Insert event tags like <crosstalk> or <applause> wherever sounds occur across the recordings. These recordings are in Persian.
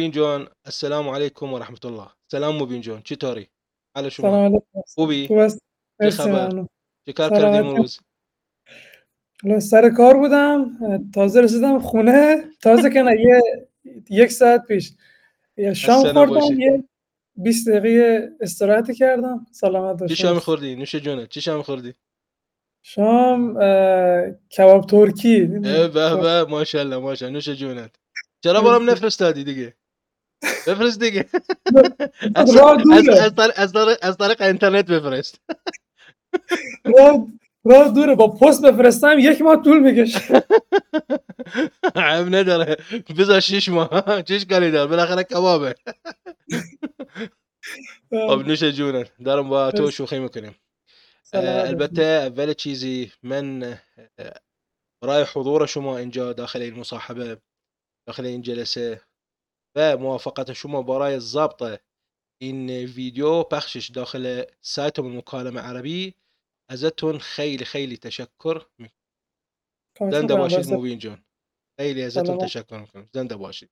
مبین جان السلام علیکم و رحمت الله سلام مبین جان چطوری؟ حال شما؟ سلام علیکم. خوبی؟ خوب است. چه مرسی خبر؟ چه کار کردیم امروز؟ سر کار بودم تازه رسیدم خونه. تازه که نه یه یک ساعت پیش. یه شام خوردم. یه 20 دقیقه استراحتی کردم. سلامت چی باشی شام خوردی؟ نوش جونت چی شام خوردی؟ شام کباب ترکی. به به. ماشاءالله ماشاءالله. نوش جونت. چرا برام. نفرستادی دیگه؟ بفرست راه از اینترنت بفرست راه دورة. با پست بفرستم یک ماه طول میکشه. عیب نداره. بذار شیش ماه. چیش کاری دار بالاخره کبابه. خب نوش جونت دارم با تو. شوخی میکنیم. باشی. البته اول چیزی من آه، برای حضور شما اینجا داخل این مصاحبه داخل این جلسه وموافقة شو مباراة الزابطة إن فيديو بخشش داخل سايتهم المكالمة عربي أزتهم خيلي خيلي تشكر زندا باشد موبين جون خيلي أزتهم تشكر منكم زندا باشد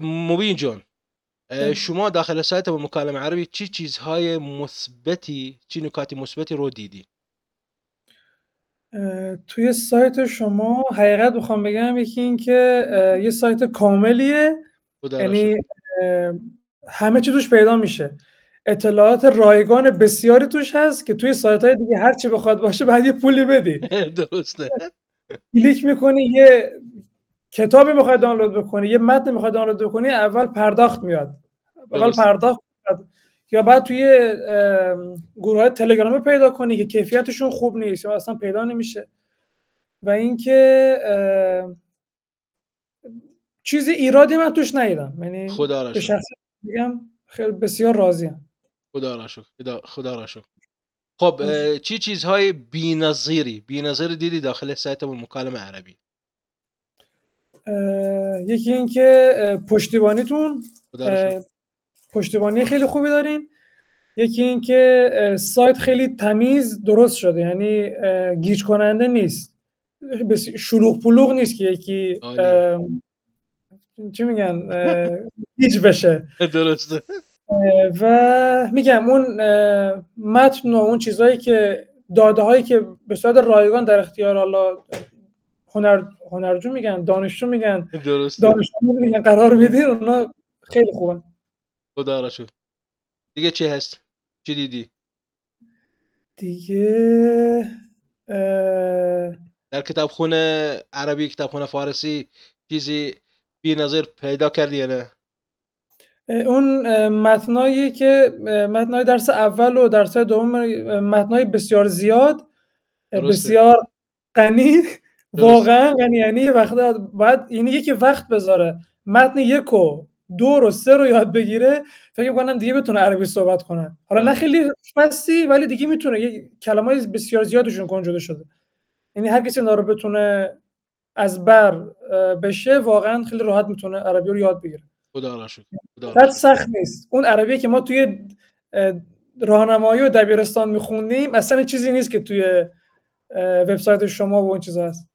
موبين جون آه، شما داخل سايتهم المكالمة عربي چی هاي مثبتي چی نكاتي مثبتي رو ديدين توی سایت شما حقیقت بخوام بگم یکی این که یه سایت کاملیه. یعنی همه چی توش پیدا میشه. اطلاعات رایگان بسیاری توش هست که توی سایت های دیگه هر چی بخواد باشه بعد یه پولی بدی. <laughs> درسته. کلیک می‌کنی یه کتابی می‌خوای دانلود بکنی یه متن می‌خوای دانلود بکنی اول پرداخت میاد. اول. پرداخت. یا بعد توی گروه های تلگرامی پیدا کنی که کیفیتشون خوب نیست یا اصلا پیدا نمیشه. و اینکه چیزی ایرادی من توش ندیدم. یعنی خدا را شکر. میگم خیلی بسیار راضیم. خدا را شکر. خدا, خدا را شکر. خب چی چیزهای بی‌نظیری؟ بی‌نظیری دیدی داخل سایت مکالمه عربی؟ یکی اینکه پشتیبانیتون پشتیبانی خیلی خوبی دارین. یکی اینکه اه، سایت خیلی تمیز درست شده یعنی گیج کننده نیست. شلوغ پلوغ نیست که یکی. اه، چی میگن گیج بشه. <laughs> درسته. و میگم اون متن و اون چیزهایی که داده هایی که به صورت رایگان در اختیار حالا هنر هنرجو میگن دانشجو میگن درسته. دانشجو میگن قرار میدین اونا خیلی خوبن. خدا را شکر دیگه چی هست؟ چی دیدی؟ دیگه اه، در کتابخونه عربی کتابخونه فارسی چیزی بی‌نظیر پیدا کردی یا نه؟ اون متنایی که متنای درس اول و درس دوم متنای بسیار زیاد درسته. بسیار غنی. واقعا غنی. یعنی وقت باید یعنی یکی وقت بذاره. متن یک و دو رو سه رو یاد بگیره فکر کنم دیگه بتونه عربی صحبت کنه. حالا نه. خیلی فصی ولی دیگه می‌تونه. یه کلمای بسیار زیادشون کنجوده شده. یعنی هر کسی رو بتونه از بر بشه واقعا خیلی راحت می‌تونه عربی رو یاد بگیره. خدا را شکر. سخت نیست. اون عربی که ما توی اه، راهنمایی و دبیرستان میخوندیم اصلا چیزی نیست که توی وبسایت شما و اون چیزا هست.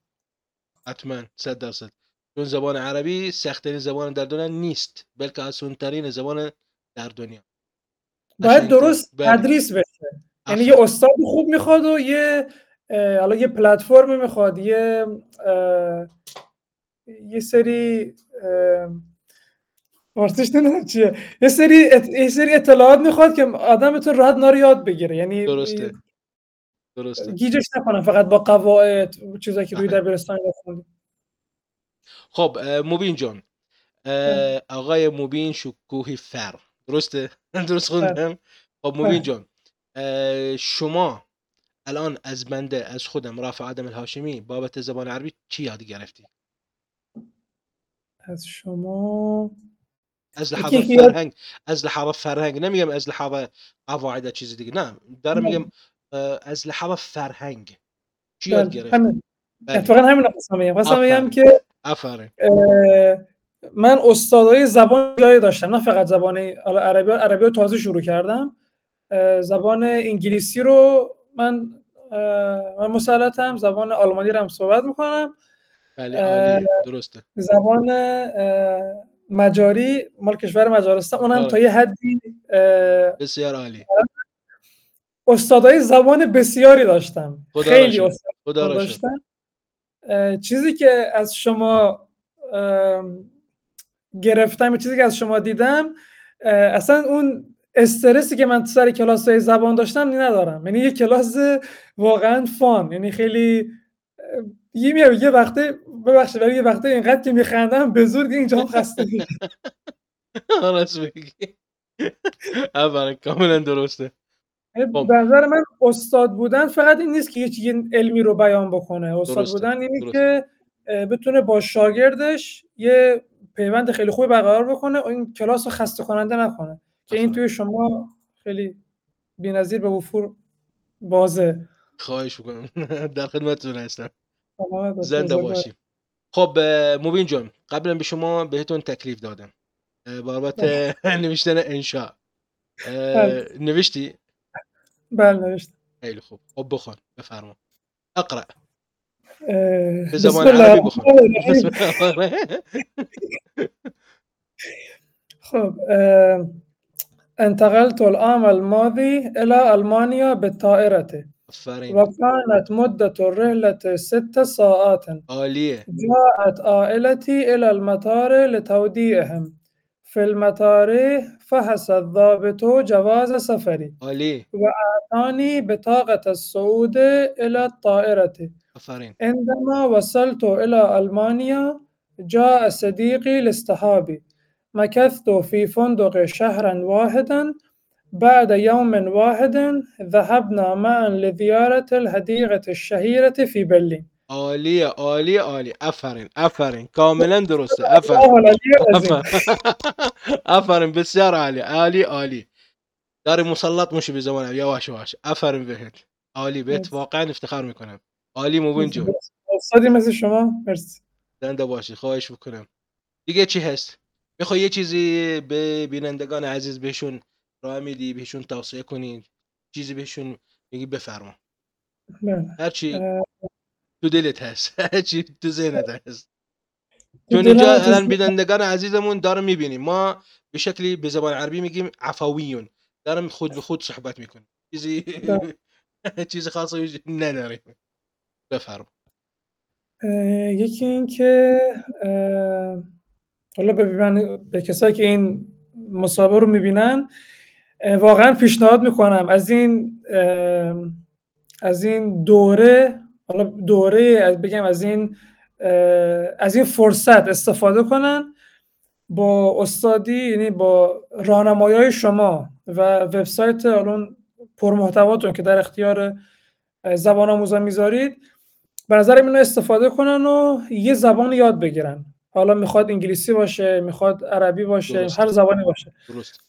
حتما صد درصد. چون زبان عربی سختترین زبان در دنیا نیست بلکه آسان‌ترین زبان در دنیا باید درست بله. تدریس بشه یعنی. یه استاد خوب می‌خواد و یه حالا یه پلتفرمی می‌خواد یه یه سری فارسیش نمی‌دونم چیه یه سری ات- یه سری اطلاعات می‌خواد که آدم بتونه راحت اینا رو یاد بگیره یعنی درسته درسته گیجش نکنم فقط با قواعد چیزایی که روی. دبیرستان خوندیم خب اه، مبین جان اه، آقای مبین شکوهی فر. درسته؟ <laughs> درست خوندم؟ خب بله. مبین جان اه، شما الان از بنده از خودم رافع آدم الهاشمی بابت زبان عربی چی یاد گرفتی؟ از شما از لحاظ فرهنگ از لحاظ فرهنگ. نمیگم از لحاظ قواعد چیز دیگه نه. دارم نه. میگم از لحاظ فرهنگ. چی یاد بله، گرفتی؟ همین. بله. اتفاقا همین خواستم آفرین. بگم که آفرین. من استادای زبان جایی داشتم نه فقط زبان عربی عربی رو تازه شروع کردم. زبان انگلیسی رو من من مسلطم زبان آلمانی رو هم صحبت می‌کنم. بله درسته. زبان مجاری مال کشور مجارستان اونم آره. تا یه حدی بسیار عالی. استادای زبان بسیاری داشتم. خدا خیلی. استاد. داشتم. چیزی که از شما گرفتم چیزی که از شما دیدم اصلا اون استرسی که من تو سر کلاس های زبان داشتم ندارم. یعنی یه کلاس واقعا فان. یعنی خیلی یه یه وقته ببخشید ولی یه وقته اینقدر که میخندم به زور اینجا خسته میشم راست میگی. اولا کاملا درسته. خب. به نظر من استاد بودن فقط این نیست که یه چیز علمی رو بیان بکنه استاد درسته، بودن اینه درسته. که بتونه با شاگردش یه پیوند خیلی خوبی برقرار بکنه و این کلاس رو خسته کننده نکنه که این. توی شما خیلی بی‌نظیر به وفور بازه خواهش می‌کنم <laughs> در خدمتتون هستم. زنده. باشیم خب مبین جان قبلا به شما بهتون تکلیف دادم بابت <laughs> نوشتن انشاء اه، بله. نوشتی بله نوشتم خیلی خوب. خب بخوان بفرما أقرأ. به زبان عربی الله. خب <laughs> انتقلت العام الماضي إلى ألمانيا بالطائرة. وكانت مدة الرحلة ست ساعات. عالیه جاءت عائلتي إلى المطار لتوديعهم. في المطار فحص الضابط جواز سفري عالی أعطاني بطاقة الصعود إلى الطائرة. آفرین عندما وصلت إلى ألمانيا جاء صديقي لاصطحابي. مكثت في فندق شهرا واحدا. بعد يوم واحد ذهبنا معا لزيارة الحديقة الشهيرة في برلين. عالیه عالی عالی. آفرین آفرین کاملا درسته. <laughs> آفرین آفرین <laughs> آفرین بسیار عالی. عالی عالی. داری مسلط میشه به زمان. یواش یواش آفرین بهت. عالی بهت. واقعا افتخار می‌کنم. عالی مبین جون. استادی مثل شما. مرسی. زنده باشی. خواهش می‌کنم. دیگه چی هست؟ می‌خوای یه چیزی به بینندگان عزیز بهشون راه میدی بهشون توصیه کنید چیزی بهشون میگی؟ بفرما. بله. هرچی تو دلت هست. <laughs> هرچی تو ذهنت هست؟ چون اینجا الان بینندگان عزیزمون دارم می‌بینیم. ما به شکلی به زبان عربی میگیم عفویون. دارم خود به خود صحبت می‌کنیم چیزی <laughs> چیز خاصی نداریم. بفرما. اه، یکی این که حالا به, کسایی که این مسابقه رو می‌بینن واقعا پیشنهاد می‌کنم. از این از این دوره حالا دوره از- بگم از این از این فرصت استفاده کنن با استادی یعنی با راهنمایی های شما و وبسایت الان پرمحتواتون که در اختیار زبان آموزان می‌ذارید به نظرم اینو استفاده کنن و یه زبان یاد بگیرن. حالا می‌خواد انگلیسی باشه می‌خواد عربی باشه درسته. هر زبانی باشه. درست.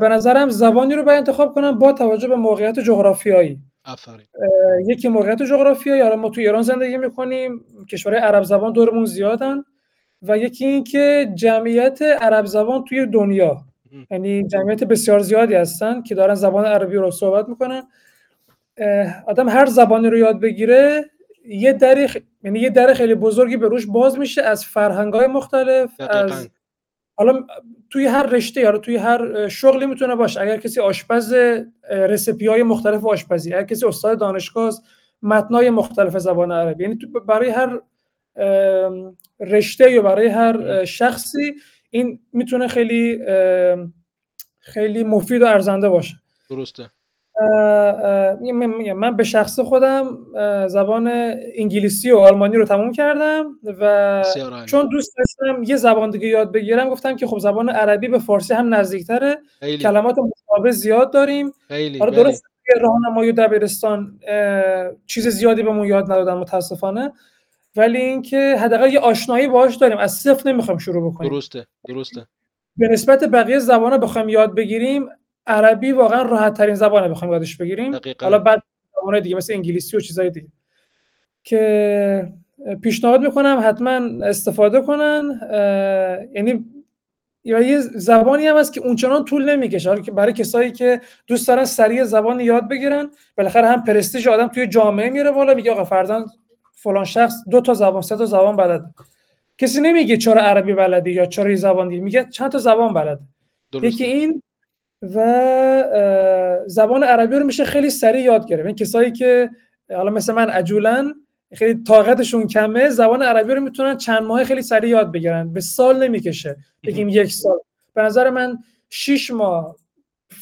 به نظرم زبانی رو باید انتخاب کنن با توجه به موقعیت جغرافیایی. آفرین یکی موقعیت جغرافیایی حالا ما تو ایران زندگی می‌کنیم کشورهای عرب زبان دورمون زیادن و یکی این که جمعیت عرب زبان توی دنیا. یعنی جمعیت بسیار زیادی هستن که دارن زبان عربی رو صحبت می‌کنن آدم هر زبانی رو یاد بگیره یه دری خ- یعنی یه در خیلی بزرگی به روش باز میشه از فرهنگ‌های مختلف دقیقاً. از حالا توی هر رشته یا توی هر شغلی می‌تونه باشه. اگر کسی آشپز رسپی های مختلف آشپزی اگر کسی استاد دانشگاه است متنای مختلف زبان عربی. یعنی برای هر رشته یا برای هر شخصی این می‌تونه خیلی خیلی مفید و ارزنده باشه. درسته. میگم- میگم من به شخص خودم زبان انگلیسی و آلمانی رو تموم کردم و. چون دوست داشتم یه زبان دیگه یاد بگیرم گفتم که خب زبان عربی به فارسی هم نزدیکتره. خیلی. کلمات مشابه زیاد داریم. خیلی بله. درست راهنمایی و دبیرستان چیز زیادی بهمون یاد ندادن متاسفانه. ولی اینکه حداقل یه آشنایی باهاش داریم. از صفر نمی‌خوایم شروع بکنیم. درسته درسته. به نسبت بقیه زبان بخوایم یاد بگیریم عربی واقعا راحت ترین زبانه بخوایم یادش بگیریم. دقیقاً. حالا بعد زبان دیگه مثل انگلیسی و چیزای دیگه. که پیشنهاد می‌کنم حتما استفاده کنن یعنی یا یه زبانی هم هست که اونچنان طول نمی‌کشه. حالا که برای کسایی که دوست دارن سریع زبان یاد بگیرن بالاخره هم پرستیژ آدم توی جامعه میره بالا میگه آقا فرضاً فلان شخص دو تا زبان سه تا زبان بلده کسی نمیگه چرا عربی بلدی یا چرا زبان دیگه میگه چند تا زبان درسته. یکی این و زبان عربی رو میشه خیلی سریع یاد گرفت. این کسایی که حالا مثل من عجولن خیلی طاقتشون کمه زبان عربی رو می‌تونن چند ماه خیلی سریع یاد بگیرن. به سال نمی‌کشه. بگیم یک سال. به نظر من شیش ماه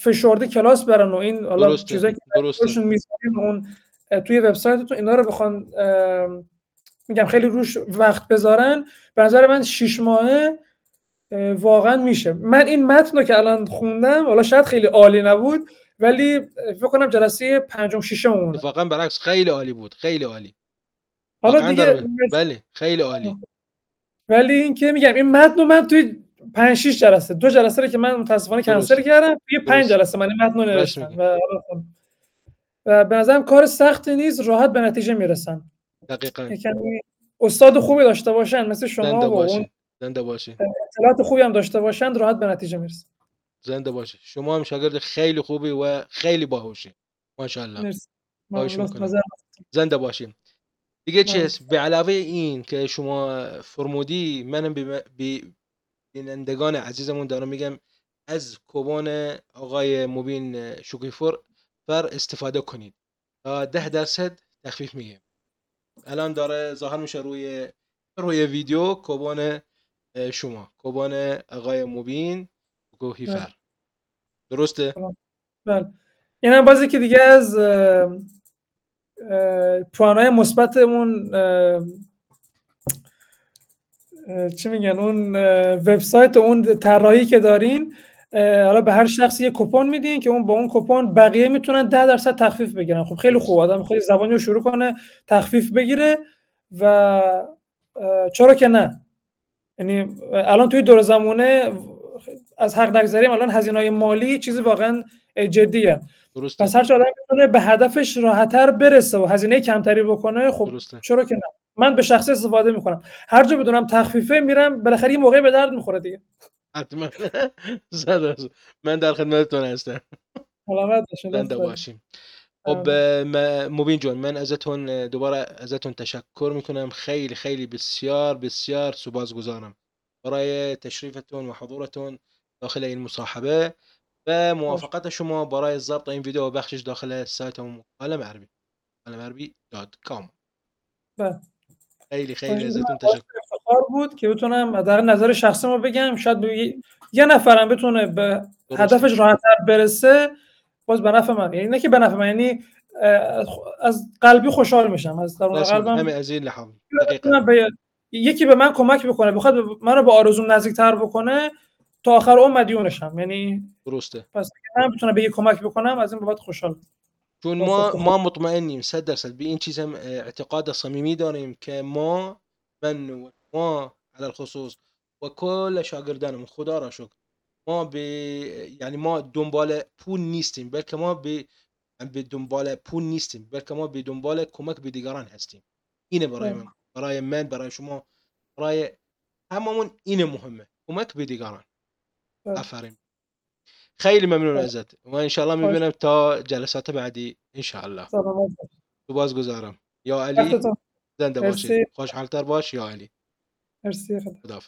فشرده کلاس برن و این حالا چیزایی که اون توی وبسایتتون اینا رو بخوان میگم خیلی روش وقت بذارن. به نظر من شیش ماهه اه، واقعا میشه من این متن رو که الان خوندم حالا شاید خیلی عالی نبود ولی فکر کنم جلسه پنجم ششم مونه اتفاقا برعکس خیلی عالی بود خیلی عالی حالا واقعا دیگه بله خیلی عالی ولی این که میگم این متن رو من توی پنج شیش جلسه دو جلسه رو که من متاسفانه کنسل. کردم توی پنج درسته. جلسه من این متن رو نوشتم. و خب. و به نظرم کار سختی نیست راحت به نتیجه می‌رسن دقیقا کمی استاد خوبی داشته باشن مثل شما و اون زنده باشی. اطلاعات خوبی هم داشته باشن راحت به نتیجه می‌رسن زنده باشی. شما هم شاگرد خیلی خوبی و خیلی باهوشی. ماشاءالله. زنده باشیم دیگه چی ممنون. هست به علاوه این که شما فرمودی منم به بینندگان عزیزمون دارم میگم از کوبان آقای مبین شکیفر فر استفاده کنید. تا ده درصد تخفیف میگه الان داره ظاهر میشه روی روی ویدیو کوبان شما. کوبان آقای مبین شکیفر درسته؟ بله. این هم بازی که دیگه از پوانای مثبتمون اه، اه، چی میگن اون وبسایت و اون طراحی که دارین حالا به هر شخصی یه کپون میدین که اون با اون کپون بقیه می‌تونن 10 درصد تخفیف بگیرن. خب خیلی خوب. آدم خیلی زبانی رو شروع کنه تخفیف بگیره و چرا که نه. یعنی الان توی دور زمانه از حق نگذریم الان هزینه های مالی چیزی واقعا جدیه. درسته. پس هر آدم می‌تونه به هدفش راحتتر برسه و هزینه کمتری بکنه خب درسته. چرا که نه. من به شخصی استفاده می‌کنم. هر جا بدونم تخفیفه میرم بالاخره یه موقعی به درد می‌خوره دیگه. حتما. <laughs> من در خدمتتون هستم. لطفاً. باشیم خب. م- مبین جان من ازتون دوباره ازتون تشکر می‌کنم خیلی خیلی بسیار بسیار سپاسگزارم برای تشریفتون و حضورتون داخل این مصاحبه و موافقت شما برای ضبط این ویدیو و بخشش داخل سایتمون عالم عربی عالم عربی کام بله. خیلی خیلی باشه. ازتون تشکر افتخار بود که بتونم در نظر شخصی ما بگم شاید یه- نفرم بتونه به. هدفش راحتتر برسه باز به نفع من. یعنی نه که به نفع من یعنی از قلبی خوشحال میشم از درون. قلبم. همه از این لحاظ. یکی به من کمک بکنه بخواد منو به آرزوم نزدیکتر بکنه تا آخر اون مدیونشم. یعنی درسته. پس من بتونم به یه کمک بکنم از این بابت خوشحال. چون ما. ما مطمئنیم صد درصد به این چیز هم اعتقاد صمیمی داریم که ما من و ما على الخصوص و کل شاگردانم خدا را شکر. ما به یعنی ما دنبال پول نیستیم بلکه ما به به دنبال پول نیستیم بلکه ما به دنبال کمک به دیگران هستیم اینه برای بله. من برای من برای شما برای هممون اینه مهمه کمک به دیگران بله. آفرین خیلی ممنون بله. ازت و انشالله خواهش. می‌بینم تا جلسات بعدی انشالله سلامت باش. سپاسگزارم یا علی زنده. باشید خوشحالتر باش یا علی مرسی خدا